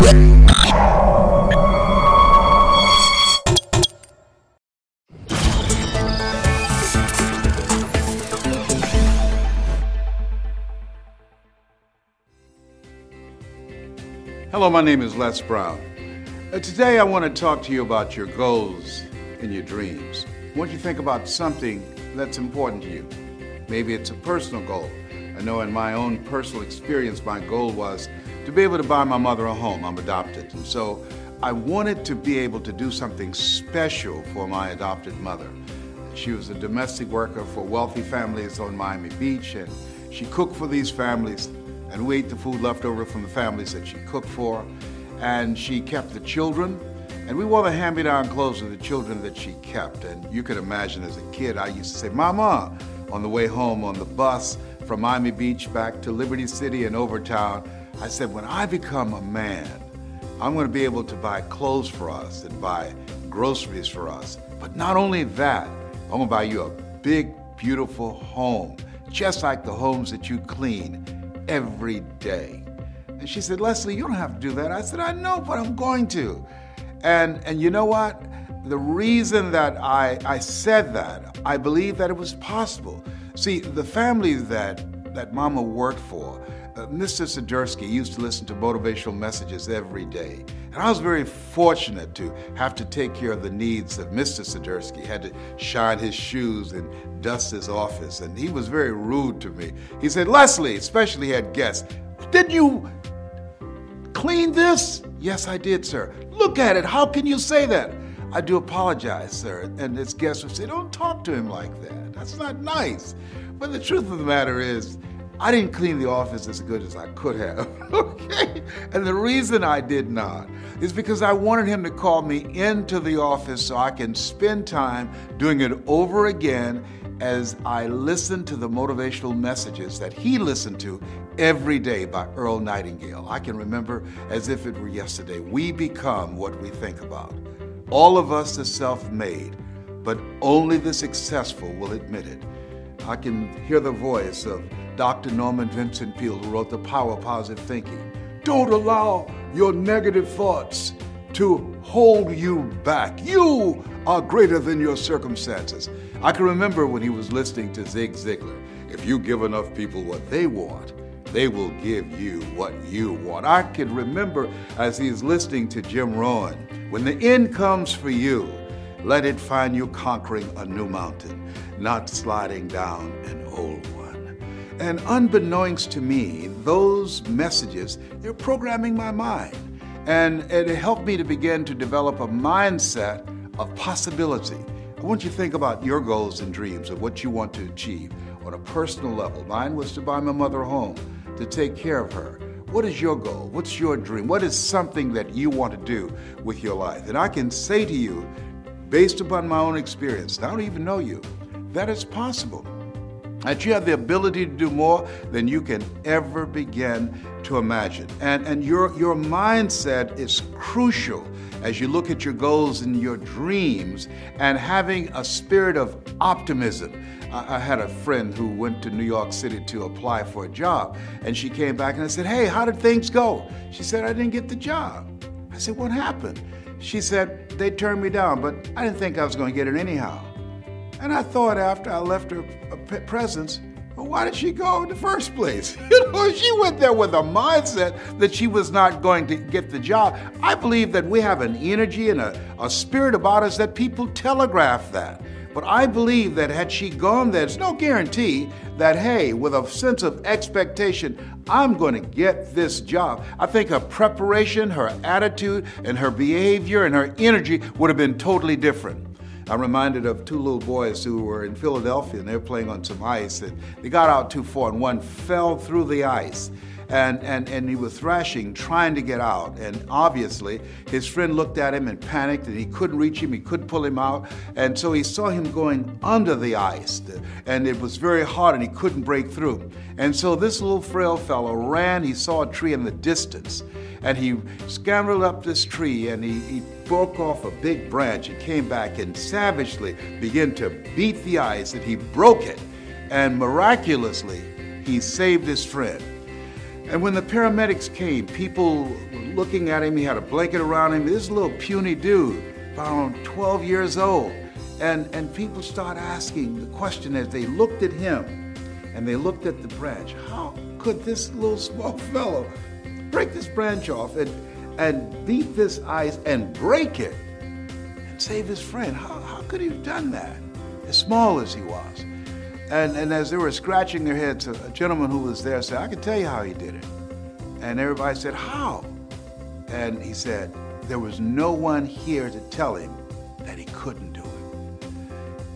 Hello, my name is Les Brown. Uh, today I want to talk to you about your goals and your dreams. Want you think about something that's important to you. Maybe it's a personal goal. I know in my own personal experience, my goal was to be able to buy my mother a home. I'm adopted. And so I wanted to be able to do something special for my adopted mother. She was a domestic worker for wealthy families on Miami Beach, and she cooked for these families and we ate the food left over from the families that she cooked for. And she kept the children, and we wore the hand-me-down clothes of the children that she kept. And you can imagine as a kid, I used to say, Mama, on the way home on the bus from Miami Beach back to Liberty City and Overtown, I said, when I become a man, I'm going to be able to buy clothes for us and buy groceries for us. But not only that, I'm going to buy you a big, beautiful home, just like the homes that you clean every day. And she said, Leslie, you don't have to do that. I said, I know, but I'm going to. And, and you know what? The reason that I, I said that, I believe that it was possible. See, the family that, that Mama worked for, uh, Mr. Sidursky used to listen to motivational messages every day. And I was very fortunate to have to take care of the needs of Mr. Sidursky. Had to shine his shoes and dust his office. And he was very rude to me. He said, Leslie, especially had guests, did you clean this? Yes, I did, sir. Look at it. How can you say that? I do apologize, sir. And his guests would say, Don't talk to him like that. That's not nice. But the truth of the matter is, I didn't clean the office as good as I could have. okay? And the reason I did not is because I wanted him to call me into the office so I can spend time doing it over again as I listened to the motivational messages that he listened to every day by Earl Nightingale. I can remember as if it were yesterday. We become what we think about. All of us are self made, but only the successful will admit it. I can hear the voice of Dr. Norman Vincent Peale, who wrote The Power of Positive Thinking. Don't allow your negative thoughts to hold you back. You are greater than your circumstances. I can remember when he was listening to Zig Ziglar. If you give enough people what they want, they will give you what you want. I can remember as he's listening to Jim Rohn, when the end comes for you, let it find you conquering a new mountain, not sliding down an old one. And unbeknownst to me, those messages, they're programming my mind. And it helped me to begin to develop a mindset of possibility. I want you to think about your goals and dreams of what you want to achieve on a personal level. Mine was to buy my mother a home, to take care of her. What is your goal? What's your dream? What is something that you want to do with your life? And I can say to you, based upon my own experience, I don't even know you, that it's possible that you have the ability to do more than you can ever begin to imagine. And, and your, your mindset is crucial as you look at your goals and your dreams and having a spirit of optimism. I, I had a friend who went to New York City to apply for a job, and she came back and I said, Hey, how did things go? She said, I didn't get the job. I said, What happened? She said, They turned me down, but I didn't think I was going to get it anyhow. And I thought after I left her presence, well, why did she go in the first place? You know, she went there with a mindset that she was not going to get the job. I believe that we have an energy and a, a spirit about us that people telegraph that. But I believe that had she gone there, there's no guarantee that, hey, with a sense of expectation, I'm going to get this job. I think her preparation, her attitude, and her behavior and her energy would have been totally different. I'm reminded of two little boys who were in Philadelphia and they were playing on some ice and they got out too far and one fell through the ice. And, and, and he was thrashing, trying to get out. And obviously, his friend looked at him and panicked, and he couldn't reach him, he couldn't pull him out. And so he saw him going under the ice, and it was very hard, and he couldn't break through. And so this little frail fellow ran, he saw a tree in the distance, and he scrambled up this tree and he, he broke off a big branch and came back and savagely began to beat the ice and he broke it. And miraculously, he saved his friend. And when the paramedics came, people were looking at him. He had a blanket around him. This little puny dude, around 12 years old. And, and people start asking the question as they looked at him and they looked at the branch how could this little small fellow break this branch off and, and beat this ice and break it and save his friend? How, how could he have done that, as small as he was? And, and as they were scratching their heads, a, a gentleman who was there said, I can tell you how he did it. And everybody said, How? And he said, There was no one here to tell him that he couldn't do it.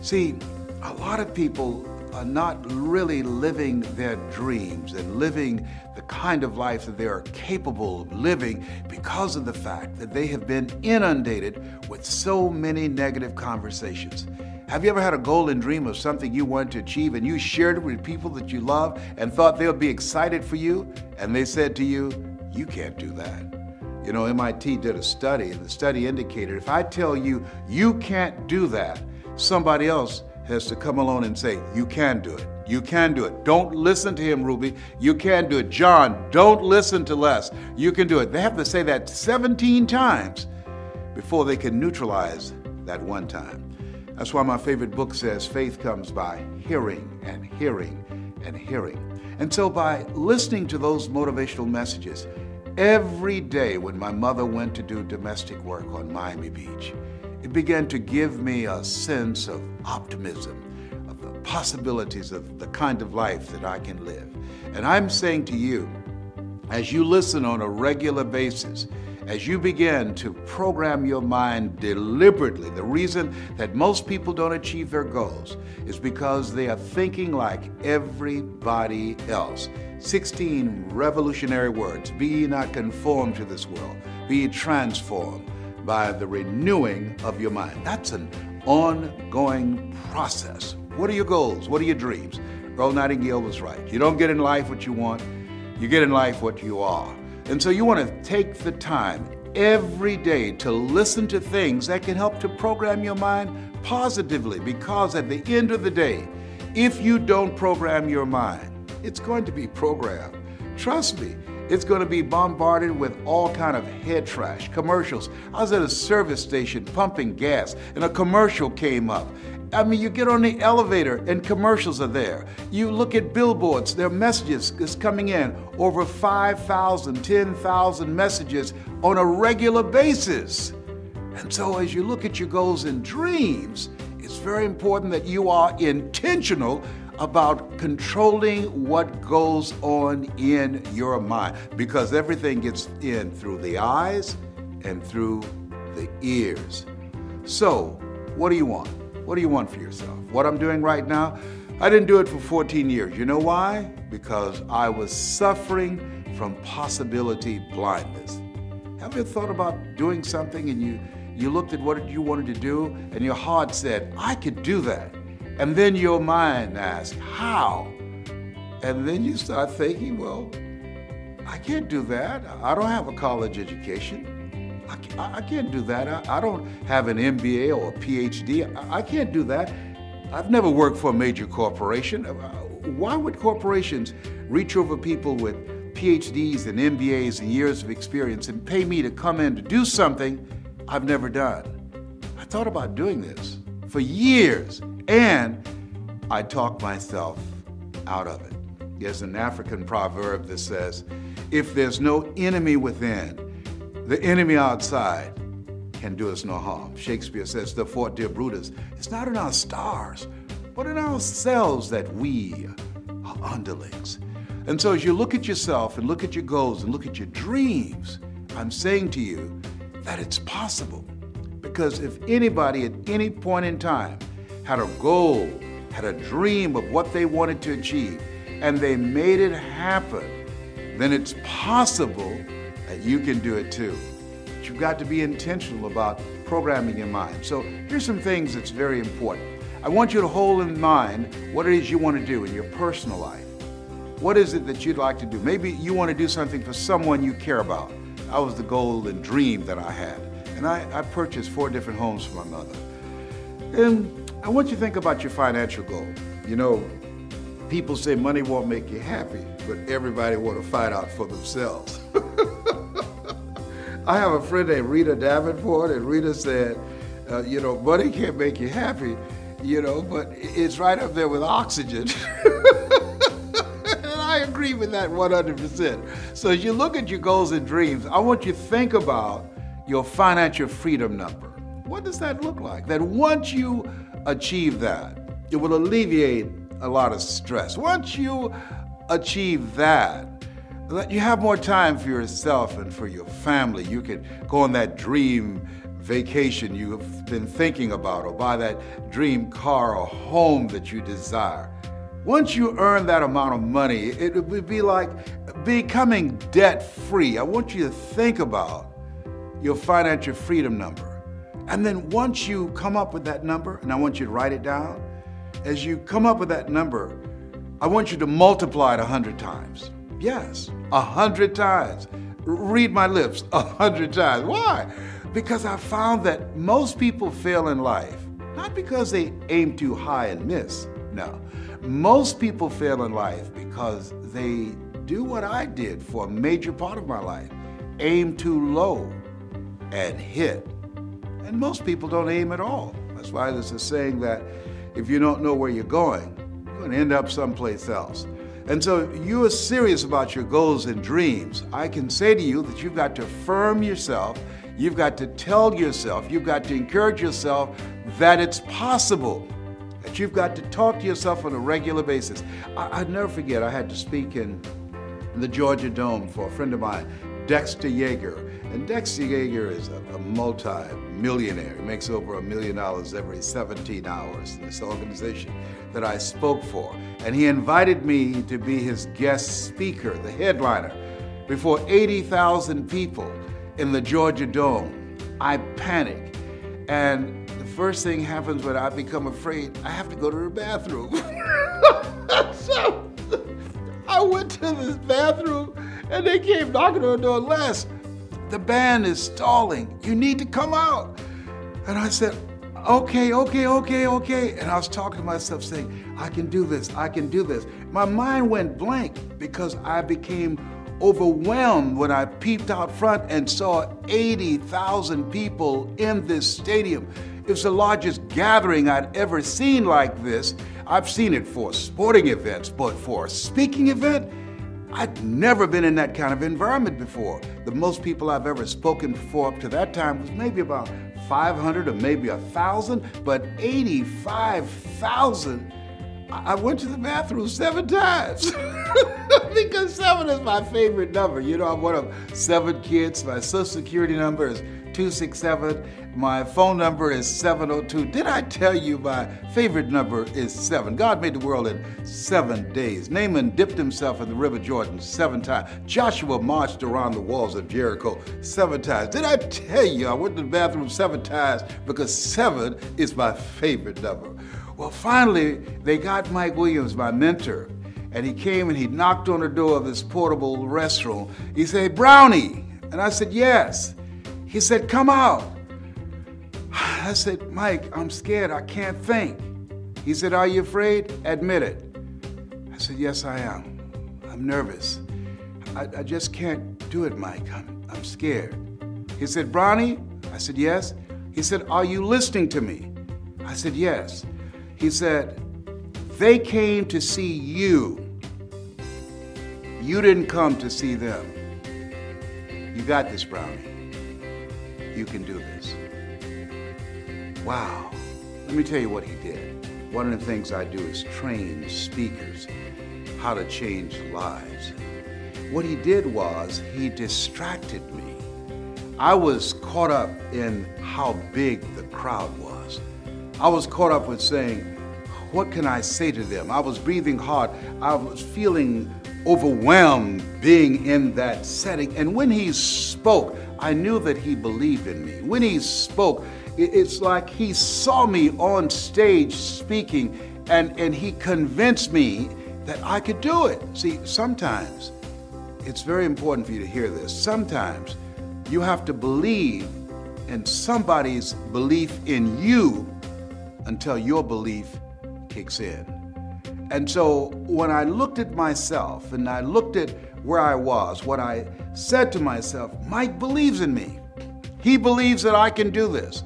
See, a lot of people are not really living their dreams and living the kind of life that they are capable of living because of the fact that they have been inundated with so many negative conversations. Have you ever had a goal and dream of something you wanted to achieve and you shared it with people that you love and thought they would be excited for you? And they said to you, You can't do that. You know, MIT did a study, and the study indicated if I tell you you can't do that, somebody else has to come along and say, You can do it. You can do it. Don't listen to him, Ruby. You can do it. John, don't listen to Les. You can do it. They have to say that 17 times before they can neutralize that one time. That's why my favorite book says faith comes by hearing and hearing and hearing. And so by listening to those motivational messages every day when my mother went to do domestic work on Miami Beach, it began to give me a sense of optimism, of the possibilities of the kind of life that I can live. And I'm saying to you, as you listen on a regular basis, as you begin to program your mind deliberately, the reason that most people don't achieve their goals is because they are thinking like everybody else. 16 revolutionary words Be not conformed to this world, be transformed by the renewing of your mind. That's an ongoing process. What are your goals? What are your dreams? Earl Nightingale was right. You don't get in life what you want, you get in life what you are. And so you want to take the time every day to listen to things that can help to program your mind positively because at the end of the day, if you don't program your mind, it's going to be programmed. Trust me, it's going to be bombarded with all kind of head trash, commercials. I was at a service station pumping gas, and a commercial came up. I mean, you get on the elevator and commercials are there. You look at billboards, there are messages is coming in, over 5,000, 10,000 messages on a regular basis. And so as you look at your goals and dreams, it's very important that you are intentional about controlling what goes on in your mind because everything gets in through the eyes and through the ears. So, what do you want? What do you want for yourself? What I'm doing right now, I didn't do it for 14 years. You know why? Because I was suffering from possibility blindness. Have you thought about doing something and you you looked at what you wanted to do and your heart said, I could do that. And then your mind asks, How? And then you start thinking, Well, I can't do that. I don't have a college education. I can't do that. I don't have an MBA or a PhD. I can't do that. I've never worked for a major corporation. Uh, why would corporations reach over people with PhDs and MBAs and years of experience and pay me to come in to do something I've never done? I thought about doing this for years. And I talk myself out of it. There's an African proverb that says, if there's no enemy within, the enemy outside can do us no harm. Shakespeare says, "The therefore, dear Brutus, it's not in our stars, but in ourselves that we are underlings. And so as you look at yourself and look at your goals and look at your dreams, I'm saying to you that it's possible. Because if anybody at any point in time had a goal, had a dream of what they wanted to achieve, and they made it happen, then it's possible that you can do it too. But you've got to be intentional about programming your mind. So here's some things that's very important. I want you to hold in mind what it is you want to do in your personal life. What is it that you'd like to do? Maybe you want to do something for someone you care about. That was the goal and dream that I had. And I, I purchased four different homes for my mother. And I want you to think about your financial goal. You know, People say money won't make you happy, but everybody want to fight out for themselves. I have a friend named Rita Davenport, and Rita said, uh, you know, money can't make you happy, you know, but it's right up there with oxygen. and I agree with that 100%. So as you look at your goals and dreams, I want you to think about your financial freedom number. What does that look like? That once you achieve that, it will alleviate a lot of stress. Once you achieve that, that you have more time for yourself and for your family. You can go on that dream vacation you've been thinking about or buy that dream car or home that you desire. Once you earn that amount of money, it would be like becoming debt free. I want you to think about your financial freedom number. And then once you come up with that number, and I want you to write it down, as you come up with that number, I want you to multiply it a hundred times. Yes, a hundred times. Read my lips, a hundred times. Why? Because I found that most people fail in life, not because they aim too high and miss. No. Most people fail in life because they do what I did for a major part of my life aim too low and hit. And most people don't aim at all. That's why there's a saying that if you don't know where you're going, you're going to end up someplace else. And so you are serious about your goals and dreams. I can say to you that you've got to affirm yourself, you've got to tell yourself, you've got to encourage yourself that it's possible. That you've got to talk to yourself on a regular basis. I, would never forget, I had to speak in the Georgia Dome for a friend of mine, Dexter Yager. And Dexter Yager is a, a multi-millionaire. He makes over a million dollars every 17 hours in this organization that I spoke for. And he invited me to be his guest speaker, the headliner, before 80,000 people in the Georgia Dome. I panic. And the first thing happens when I become afraid, I have to go to the bathroom. so I went to this bathroom and they came knocking on the door. Les, the band is stalling. You need to come out. And I said, okay, okay, okay, okay. And I was talking to myself saying, I can do this, I can do this. My mind went blank because I became overwhelmed when I peeped out front and saw 80,000 people in this stadium. It was the largest gathering I'd ever seen like this. I've seen it for sporting events, but for a speaking event, I'd never been in that kind of environment before. The most people I've ever spoken for up to that time was maybe about 500 or maybe a 1,000, but 85,000. I went to the bathroom seven times because seven is my favorite number. You know, I'm one of seven kids. My social security number is 267. My phone number is 702. Did I tell you my favorite number is seven? God made the world in seven days. Naaman dipped himself in the River Jordan seven times. Joshua marched around the walls of Jericho seven times. Did I tell you I went to the bathroom seven times because seven is my favorite number? Well, finally, they got Mike Williams, my mentor, and he came and he knocked on the door of this portable restroom. He said, Brownie. And I said, Yes. He said, Come out. I said, Mike, I'm scared. I can't think. He said, Are you afraid? Admit it. I said, Yes, I am. I'm nervous. I, I just can't do it, Mike. I'm, I'm scared. He said, Brownie? I said, Yes. He said, Are you listening to me? I said, Yes. He said, They came to see you. You didn't come to see them. You got this, Brownie you can do this. Wow. Let me tell you what he did. One of the things I do is train speakers how to change lives. What he did was he distracted me. I was caught up in how big the crowd was. I was caught up with saying, what can I say to them? I was breathing hard. I was feeling overwhelmed being in that setting. And when he spoke, I knew that he believed in me. When he spoke, it's like he saw me on stage speaking and, and he convinced me that I could do it. See, sometimes it's very important for you to hear this. Sometimes you have to believe in somebody's belief in you until your belief kicks in. And so when I looked at myself and I looked at where I was, what I said to myself, Mike believes in me. He believes that I can do this.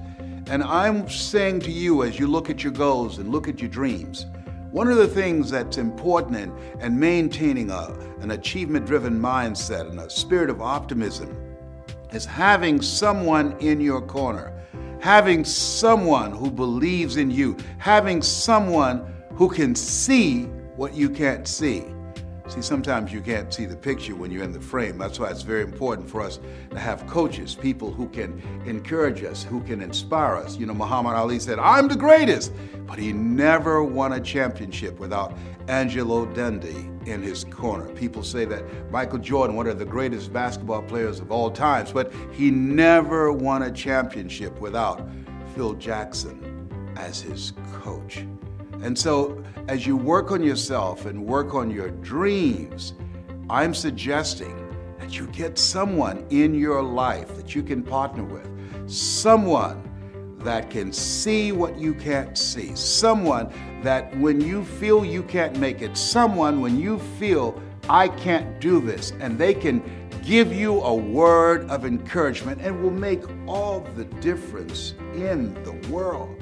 And I'm saying to you as you look at your goals and look at your dreams, one of the things that's important in, in maintaining a, an achievement driven mindset and a spirit of optimism is having someone in your corner, having someone who believes in you, having someone who can see what you can't see. See, sometimes you can't see the picture when you're in the frame. That's why it's very important for us to have coaches, people who can encourage us, who can inspire us. You know, Muhammad Ali said, I'm the greatest, but he never won a championship without Angelo Dundee in his corner. People say that Michael Jordan, one of the greatest basketball players of all times, but he never won a championship without Phil Jackson as his coach. And so, as you work on yourself and work on your dreams, I'm suggesting that you get someone in your life that you can partner with, someone that can see what you can't see, someone that when you feel you can't make it, someone when you feel I can't do this, and they can give you a word of encouragement and will make all the difference in the world.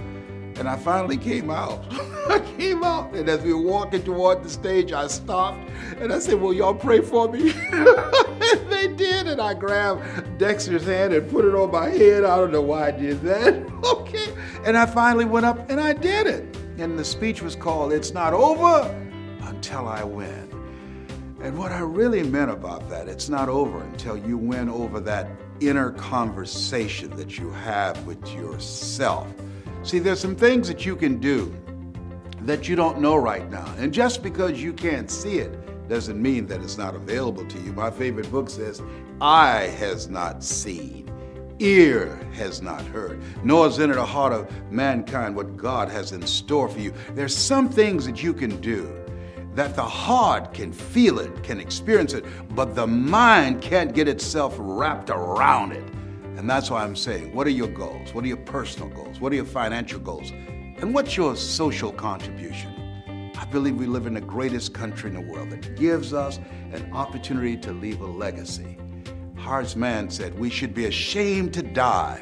And I finally came out. I came out, and as we were walking toward the stage, I stopped and I said, Will y'all pray for me? and they did, and I grabbed Dexter's hand and put it on my head. I don't know why I did that. okay. And I finally went up and I did it. And the speech was called It's Not Over Until I Win. And what I really meant about that, it's not over until you win over that inner conversation that you have with yourself. See, there's some things that you can do that you don't know right now. And just because you can't see it doesn't mean that it's not available to you. My favorite book says, Eye has not seen, ear has not heard, nor has entered the heart of mankind what God has in store for you. There's some things that you can do that the heart can feel it, can experience it, but the mind can't get itself wrapped around it. And that's why I'm saying, what are your goals? What are your personal goals? What are your financial goals? And what's your social contribution? I believe we live in the greatest country in the world that gives us an opportunity to leave a legacy. Horace Mann said, We should be ashamed to die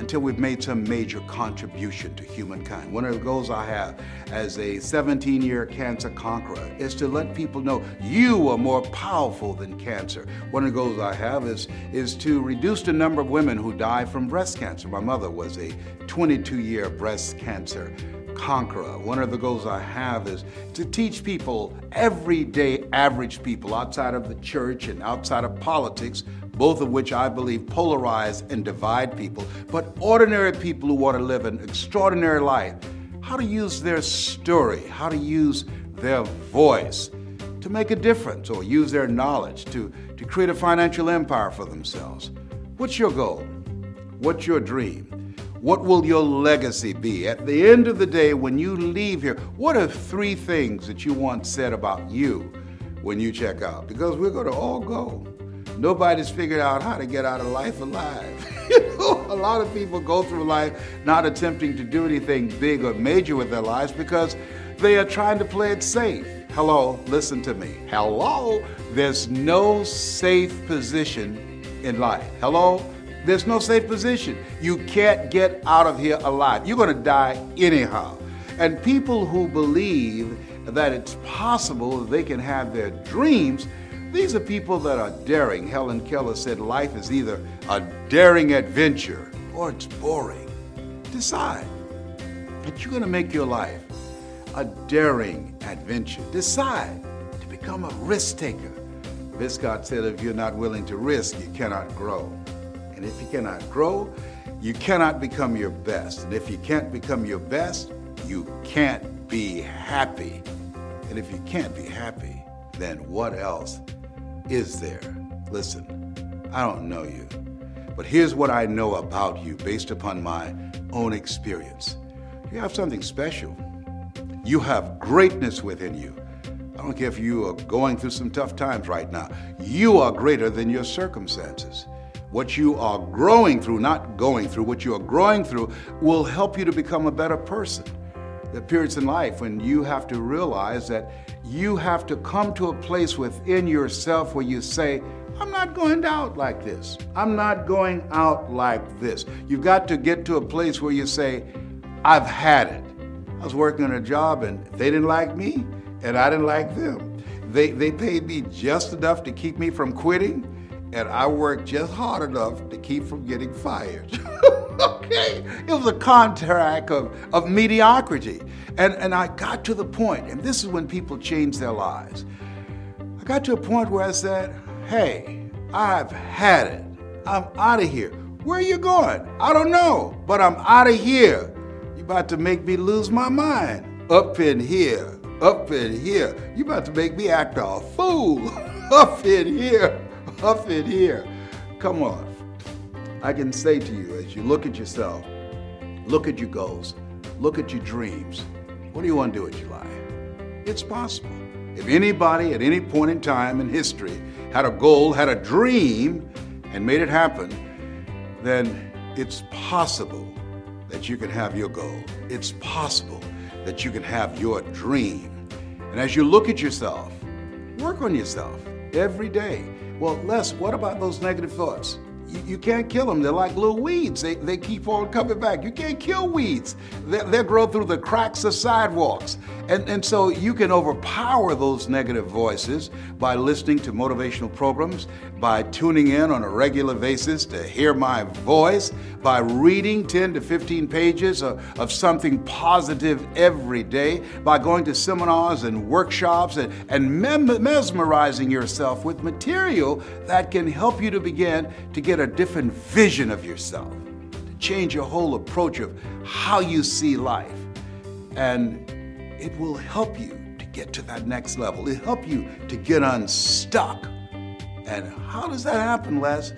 until we've made some major contribution to humankind. One of the goals I have as a 17 year cancer conqueror is to let people know you are more powerful than cancer. One of the goals I have is, is to reduce the number of women who die from breast cancer. My mother was a 22 year breast cancer conqueror. One of the goals I have is to teach people, everyday average people outside of the church and outside of politics, both of which I believe polarize and divide people, but ordinary people who want to live an extraordinary life, how to use their story, how to use their voice to make a difference or use their knowledge to, to create a financial empire for themselves. What's your goal? What's your dream? What will your legacy be? At the end of the day, when you leave here, what are three things that you want said about you when you check out? Because we're going to all go. Nobody's figured out how to get out of life alive. you know, a lot of people go through life not attempting to do anything big or major with their lives because they are trying to play it safe. Hello, listen to me. Hello, there's no safe position in life. Hello, there's no safe position. You can't get out of here alive. You're going to die anyhow. And people who believe that it's possible they can have their dreams these are people that are daring. Helen Keller said life is either a daring adventure or it's boring. Decide that you're going to make your life a daring adventure. Decide to become a risk taker. Viscott said if you're not willing to risk, you cannot grow. And if you cannot grow, you cannot become your best. And if you can't become your best, you can't be happy. And if you can't be happy, then what else is there? Listen, I don't know you, but here's what I know about you based upon my own experience. You have something special. You have greatness within you. I don't care if you are going through some tough times right now. You are greater than your circumstances. What you are growing through, not going through, what you are growing through will help you to become a better person. The periods in life when you have to realize that you have to come to a place within yourself where you say, I'm not going out like this. I'm not going out like this. You've got to get to a place where you say, I've had it. I was working on a job and they didn't like me and I didn't like them. They, they paid me just enough to keep me from quitting and I worked just hard enough to keep from getting fired. It was a contract of, of mediocrity. And, and I got to the point, and this is when people change their lives. I got to a point where I said, hey, I've had it. I'm out of here. Where are you going? I don't know, but I'm out of here. You're about to make me lose my mind. Up in here, up in here. You're about to make me act a fool. up in here, up in here. Come on. I can say to you as you look at yourself, look at your goals, look at your dreams, what do you want to do with your life? It's possible. If anybody at any point in time in history had a goal, had a dream, and made it happen, then it's possible that you can have your goal. It's possible that you can have your dream. And as you look at yourself, work on yourself every day. Well, Les, what about those negative thoughts? You, can't kill them. They're like little weeds. They, they keep on coming back. You can't kill weeds. They, they grow through the cracks of sidewalks. And, and so you can overpower those negative voices by listening to motivational programs, by tuning in on a regular basis to hear my voice, by reading 10 to 15 pages of, of something positive every day, by going to seminars and workshops and, and mem- mesmerizing yourself with material that can help you to begin to get a different vision of yourself, to change your whole approach of how you see life. And it will help you to get to that next level. It'll help you to get unstuck. And how does that happen, Les?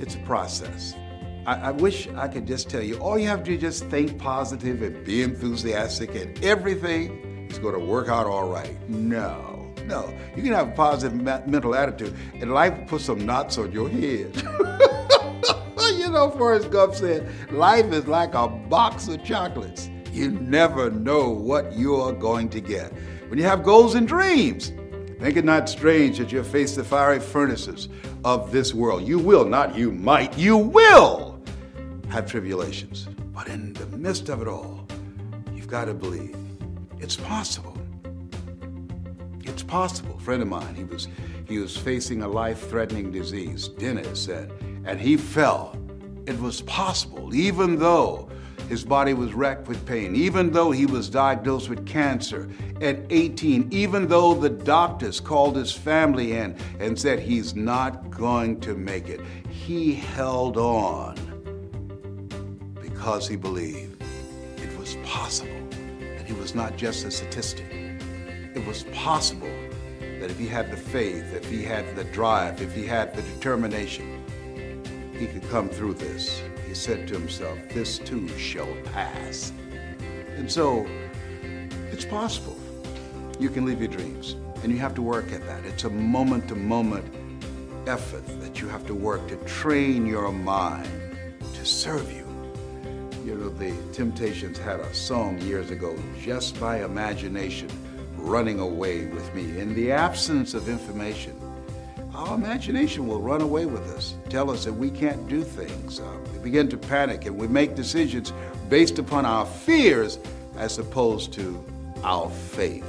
It's a process. I, I, wish I could just tell you, all you have to do is just think positive and be enthusiastic, and everything is going to work out all right. No, no. You can have a positive mental attitude, and life will put some knots on your head. you know, Forrest Gump said, life is like a box of chocolates. You never know what you're going to get. When you have goals and dreams, think it not strange that you face the fiery furnaces of this world. You will, not you might, you will have tribulations. But in the midst of it all, you've got to believe it's possible. It's possible. A friend of mine, he was he was facing a life-threatening disease, Dennis, said, and he fell. It was possible, even though his body was racked with pain, even though he was diagnosed with cancer at 18, even though the doctors called his family in and said he's not going to make it. He held on because he believed it was possible. And he was not just a statistic. It was possible that if he had the faith, if he had the drive, if he had the determination, he could come through this he said to himself, This too shall pass. And so, it's possible. You can live your dreams, and you have to work at that. It's a moment to moment effort that you have to work to train your mind to serve you. You know, the Temptations had a song years ago, Just by Imagination, running away with me. In the absence of information, our imagination will run away with us, tell us that we can't do things. Uh, we begin to panic and we make decisions based upon our fears as opposed to our faith.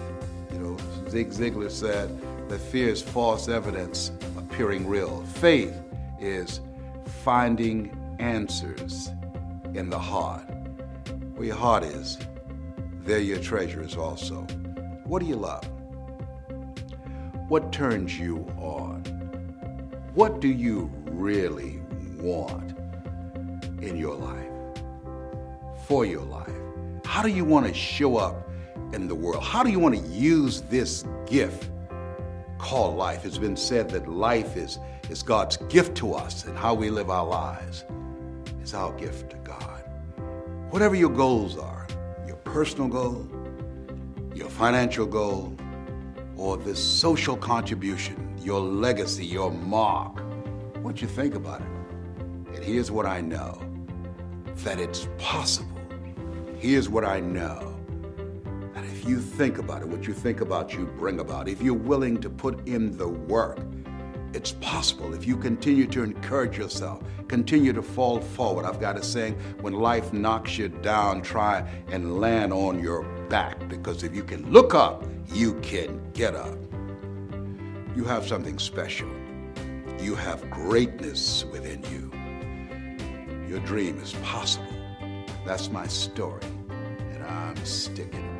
You know, Zig Ziglar said that fear is false evidence appearing real. Faith is finding answers in the heart. Where your heart is, there your treasure is also. What do you love? What turns you on? What do you really want in your life? For your life? How do you want to show up in the world? How do you want to use this gift called life? It's been said that life is, is God's gift to us, and how we live our lives is our gift to God. Whatever your goals are, your personal goal, your financial goal, or this social contribution, your legacy, your mark, what you think about it. And here's what I know that it's possible. Here's what I know that if you think about it, what you think about, you bring about. If you're willing to put in the work, it's possible. If you continue to encourage yourself, continue to fall forward. I've got a saying when life knocks you down, try and land on your back because if you can look up, you can get up. You have something special. You have greatness within you. Your dream is possible. That's my story, and I'm sticking